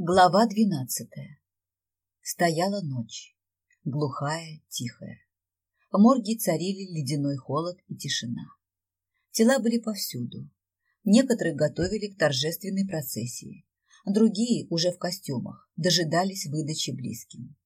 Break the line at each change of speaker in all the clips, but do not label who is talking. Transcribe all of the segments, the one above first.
Глава двенадцатая. Стояла ночь, глухая, тихая. В морге царили ледяной холод и тишина. Тела были повсюду. Некоторых готовили к торжественной процессии, другие, уже в костюмах, дожидались выдачи близким.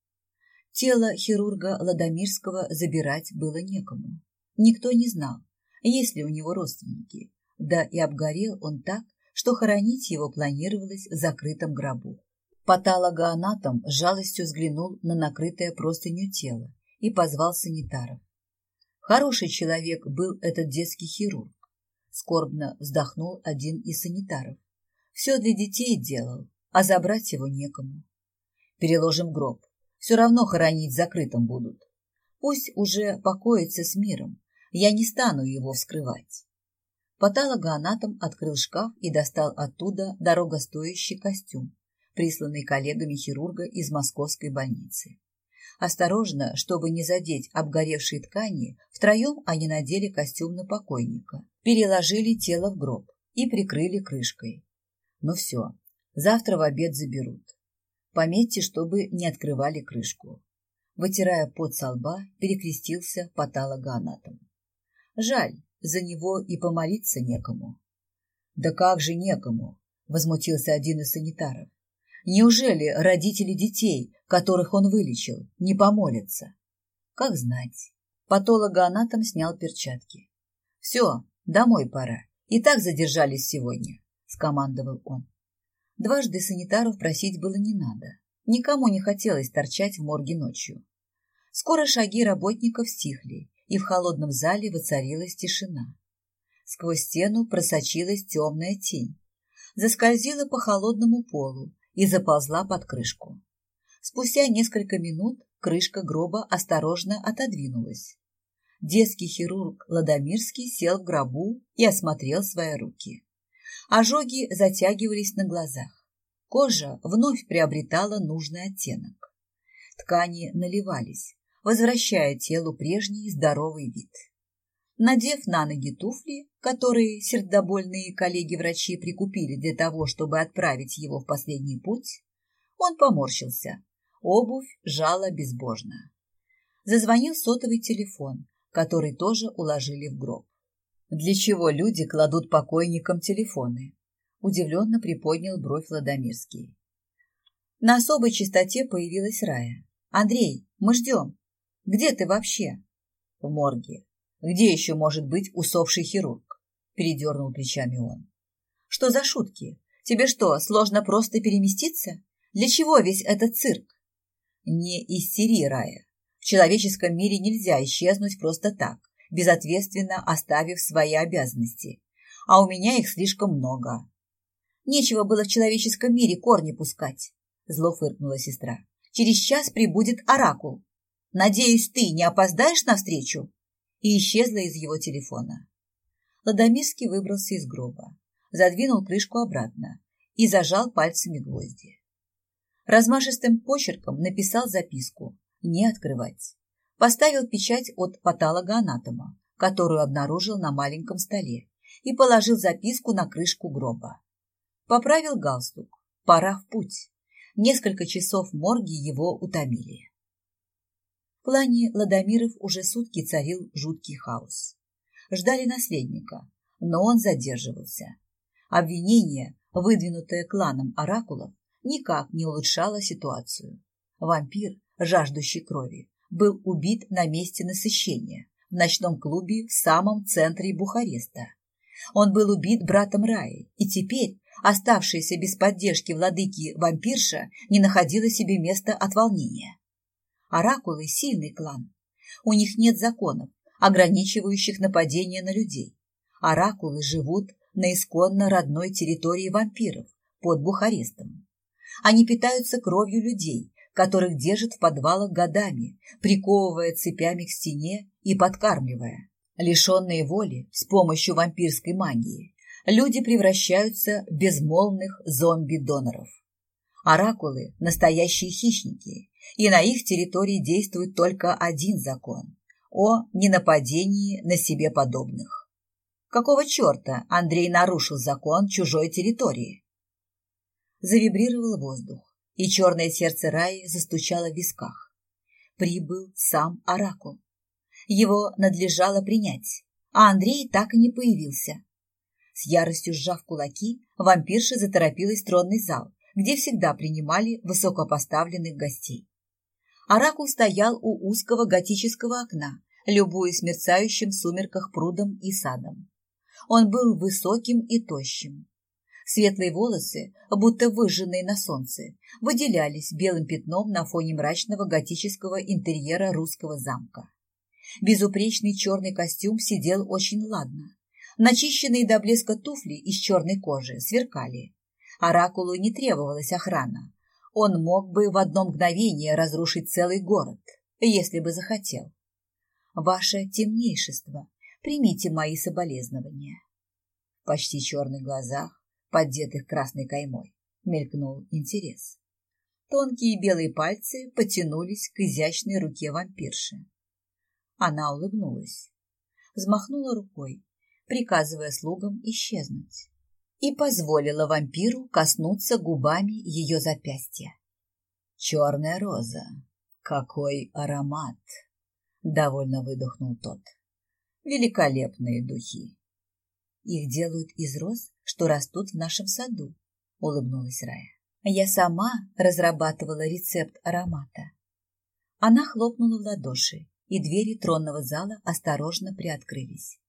Тело хирурга Ладомирского забирать было некому. Никто не знал, есть ли у него родственники, да и обгорел он так, что хоронить его планировалось в закрытом гробу. Патологоанатом с жалостью взглянул на накрытое простыню тело и позвал санитаров. Хороший человек был этот детский хирург. Скорбно вздохнул один из санитаров. Все для детей делал, а забрать его некому. Переложим гроб. Все равно хоронить закрытым будут. Пусть уже покоится с миром. Я не стану его вскрывать. Патологоанатом открыл шкаф и достал оттуда дорогостоящий костюм, присланный коллегами хирурга из московской больницы. Осторожно, чтобы не задеть обгоревшие ткани, втроем они надели костюм на покойника, переложили тело в гроб и прикрыли крышкой. Ну все, завтра в обед заберут. Пометьте, чтобы не открывали крышку. Вытирая пот со лба, перекрестился патологоанатом. Жаль, за него и помолиться некому. Да как же некому? Возмутился один из санитаров. Неужели родители детей, которых он вылечил, не помолятся? Как знать. Патологоанатом снял перчатки. Все, домой пора. И так задержались сегодня, скомандовал он. Дважды санитаров просить было не надо. Никому не хотелось торчать в морге ночью. Скоро шаги работников стихли, и в холодном зале воцарилась тишина. Сквозь стену просочилась темная тень, заскользила по холодному полу и заползла под крышку. Спустя несколько минут крышка гроба осторожно отодвинулась. Детский хирург Ладомирский сел в гробу и осмотрел свои руки. Ожоги затягивались на глазах. Кожа вновь приобретала нужный оттенок. Ткани наливались, возвращая телу прежний здоровый вид. Надев на ноги туфли, которые сердобольные коллеги-врачи прикупили для того, чтобы отправить его в последний путь, он поморщился. Обувь жала безбожно. Зазвонил сотовый телефон, который тоже уложили в гроб. Для чего люди кладут покойникам телефоны? Удивленно приподнял бровь Ладомирский. На особой частоте появилась Рая. «Андрей, мы ждем. Где ты вообще? В морге. Где еще может быть усопший хирург? Передернул плечами он. Что за шутки? Тебе что, сложно просто переместиться? Для чего весь этот цирк? Не истери, Рая. В человеческом мире нельзя исчезнуть просто так, безответственно оставив свои обязанности. А у меня их слишком много. Нечего было в человеческом мире корни пускать, зло фыркнула сестра. Через час прибудет оракул. Надеюсь, ты не опоздаешь на встречу?» И исчезла из его телефона. Ладомирский выбрался из гроба, задвинул крышку обратно и зажал пальцами гвозди. Размашистым почерком написал записку «Не открывать». Поставил печать от патологоанатома, которую обнаружил на маленьком столе, и положил записку на крышку гроба. Поправил галстук. Пора в путь. Несколько часов морги его утомили. В плане Ладомиров уже сутки царил жуткий хаос. Ждали наследника, но он задерживался. Обвинение, выдвинутое кланом оракулов, никак не улучшало ситуацию. Вампир, жаждущий крови, был убит на месте насыщения, в ночном клубе в самом центре Бухареста. Он был убит братом Раи, и теперь оставшаяся без поддержки владыки вампирша не находила себе места от волнения. Оракулы – сильный клан. У них нет законов, ограничивающих нападение на людей. Оракулы живут на исконно родной территории вампиров, под Бухарестом. Они питаются кровью людей, которых держат в подвалах годами, приковывая цепями к стене и подкармливая. Лишенные воли с помощью вампирской магии, люди превращаются в безмолвных зомби-доноров. Оракулы – настоящие хищники, и на их территории действует только один закон – о ненападении на себе подобных. Какого черта Андрей нарушил закон чужой территории? Завибрировал воздух, и черное сердце Раи застучало в висках. Прибыл сам Оракул. Его надлежало принять, а Андрей так и не появился. С яростью сжав кулаки, вампирша заторопилась в тронный зал, где всегда принимали высокопоставленных гостей. Оракул стоял у узкого готического окна, любуясь мерцающим в сумерках прудом и садом. Он был высоким и тощим. Светлые волосы, будто выжженные на солнце, выделялись белым пятном на фоне мрачного готического интерьера русского замка. Безупречный черный костюм сидел очень ладно. Начищенные до блеска туфли из черной кожи сверкали. Оракулу не требовалась охрана. Он мог бы в одно мгновение разрушить целый город, если бы захотел. Ваше темнейшество, примите мои соболезнования. В почти черных глазах, поддетых красной каймой, мелькнул интерес. Тонкие белые пальцы потянулись к изящной руке вампирши. Она улыбнулась, взмахнула рукой, приказывая слугам исчезнуть, и позволила вампиру коснуться губами ее запястья. «Черная роза! Какой аромат!» — довольно выдохнул тот. «Великолепные духи!» «Их делают из роз, что растут в нашем саду», — улыбнулась Рая. «Я сама разрабатывала рецепт аромата». Она хлопнула в ладоши, и двери тронного зала осторожно приоткрылись.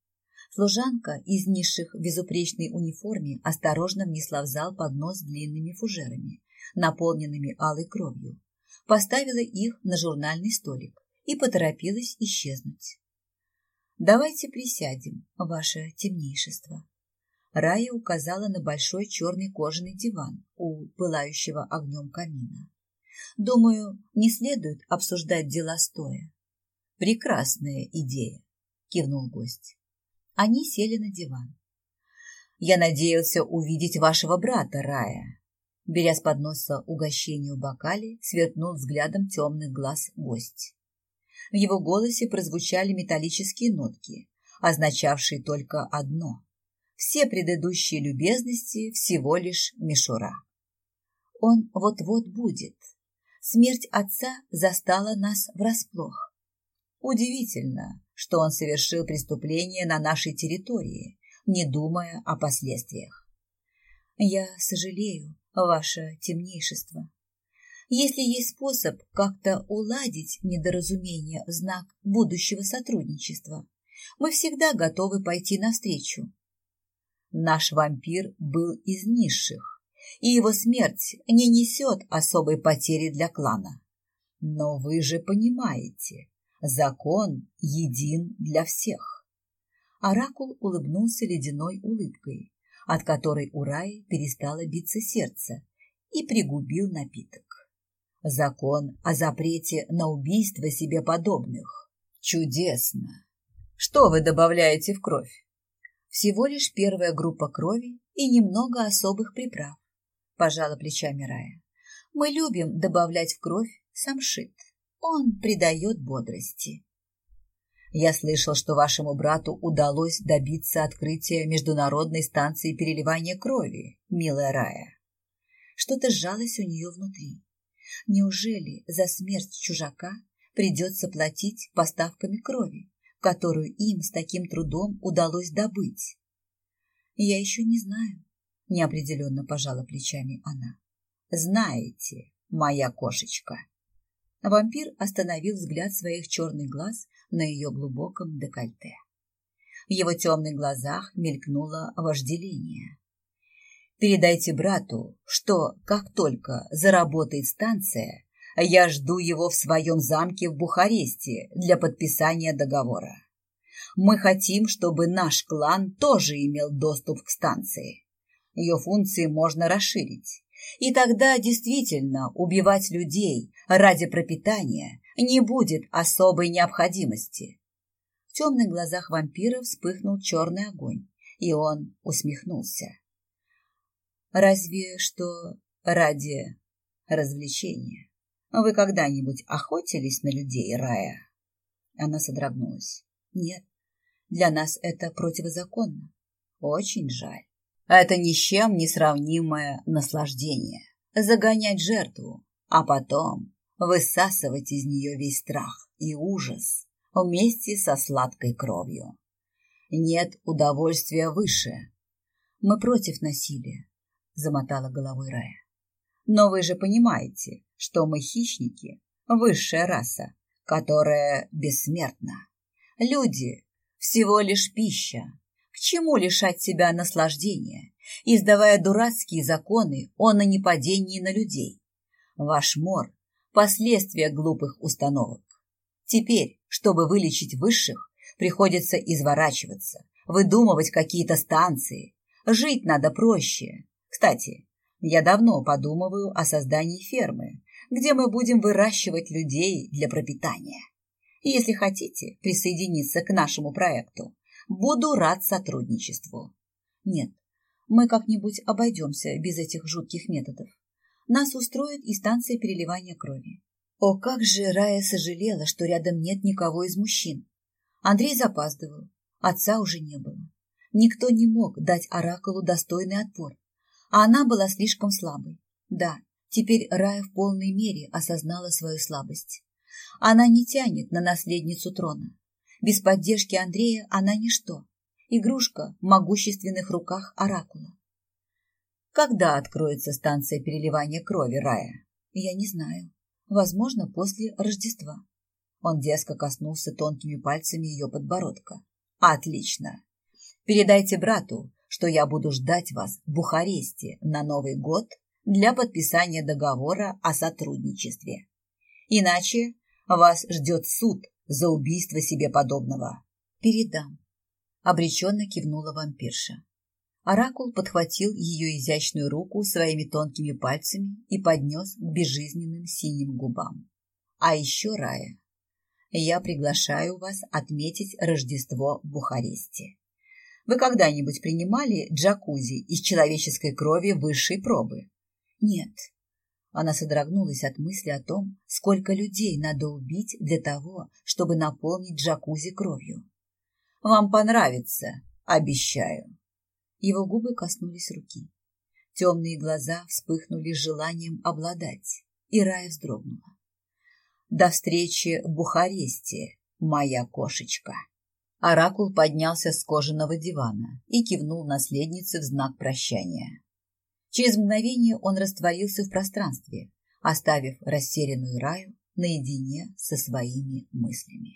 Служанка из низших в безупречной униформе осторожно внесла в зал поднос с длинными фужерами, наполненными алой кровью, поставила их на журнальный столик и поторопилась исчезнуть. «Давайте присядем, ваше темнейшество». Рая указала на большой черный кожаный диван у пылающего огнем камина. «Думаю, не следует обсуждать дела стоя». «Прекрасная идея», — кивнул гость. Они сели на диван. «Я надеялся увидеть вашего брата, Рая». Беря с подноса угощение в бокале, сверкнул взглядом темных глаз гость. В его голосе прозвучали металлические нотки, означавшие только одно. Все предыдущие любезности всего лишь мишура. Он вот-вот будет. Смерть отца застала нас врасплох. Удивительно, что он совершил преступление на нашей территории, не думая о последствиях. Я сожалею, ваше темнейшество. Если есть способ как-то уладить недоразумение в знак будущего сотрудничества, мы всегда готовы пойти навстречу. Наш вампир был из низших, и его смерть не несет особой потери для клана. Но вы же понимаете, Закон един для всех. Оракул улыбнулся ледяной улыбкой, от которой у Раи перестало биться сердце, и пригубил напиток. Закон о запрете на убийство себе подобных. Чудесно! Что вы добавляете в кровь? Всего лишь первая группа крови и немного особых приправ, пожала плечами Рая. Мы любим добавлять в кровь самшит. Он придает бодрости. Я слышал, что вашему брату удалось добиться открытия международной станции переливания крови, милая Рая. Что-то сжалось у нее внутри. Неужели за смерть чужака придется платить поставками крови, которую им с таким трудом удалось добыть? Я еще не знаю, неопределенно пожала плечами она. Знаете, моя кошечка. Вампир остановил взгляд своих черных глаз на ее глубоком декольте. В его темных глазах мелькнуло вожделение. «Передайте брату, что, как только заработает станция, я жду его в своем замке в Бухаресте для подписания договора. Мы хотим, чтобы наш клан тоже имел доступ к станции. Ее функции можно расширить, и тогда действительно убивать людей ради пропитания не будет особой необходимости. В темных глазах вампира вспыхнул черный огонь, и он усмехнулся. Разве что ради развлечения. Вы когда-нибудь охотились на людей, Рая? Она содрогнулась. Нет, для нас это противозаконно. Очень жаль. Это ни с чем не сравнимое наслаждение. загонять жертву, а потом высасывать из нее весь страх и ужас вместе со сладкой кровью. Нет удовольствия выше. Мы против насилия, замотала головой Рая. Но вы же понимаете, что мы хищники, высшая раса, которая бессмертна. Люди – всего лишь пища. К чему лишать себя наслаждения, издавая дурацкие законы о нанепадении на людей? Ваш мор – последствия глупых установок. Теперь, чтобы вылечить высших, приходится изворачиваться, выдумывать какие-то станции. Жить надо проще. Кстати, я давно подумываю о создании фермы, где мы будем выращивать людей для пропитания. Если хотите присоединиться к нашему проекту, буду рад сотрудничеству. Нет, мы как-нибудь обойдемся без этих жутких методов. Нас устроит и станция переливания крови. О, как же Рая сожалела, что рядом нет никого из мужчин. Андрей запаздывал, отца уже не было. Никто не мог дать Оракулу достойный отпор, а она была слишком слабой. Да, теперь Рая в полной мере осознала свою слабость. Она не тянет на наследницу трона. Без поддержки Андрея она ничто. Игрушка в могущественных руках Оракула. Когда откроется станция переливания крови Рая? Я не знаю. Возможно, после Рождества. Он дерзко коснулся тонкими пальцами ее подбородка. Отлично. Передайте брату, что я буду ждать вас в Бухаресте на Новый год для подписания договора о сотрудничестве. Иначе вас ждет суд за убийство себе подобного. Передам. Обреченно кивнула вампирша. Оракул подхватил ее изящную руку своими тонкими пальцами и поднес к безжизненным синим губам. А еще, Рая, я приглашаю вас отметить Рождество в Бухаресте. Вы когда-нибудь принимали джакузи из человеческой крови высшей пробы? Нет. Она содрогнулась от мысли о том, сколько людей надо убить для того, чтобы наполнить джакузи кровью. Вам понравится, обещаю. Его губы коснулись руки. Темные глаза вспыхнули желанием обладать, и Рая вздрогнула. До встречи в Бухаресте, моя кошечка. Оракул поднялся с кожаного дивана и кивнул наследнице в знак прощания. Через мгновение он растворился в пространстве, оставив растерянную Раю наедине со своими мыслями.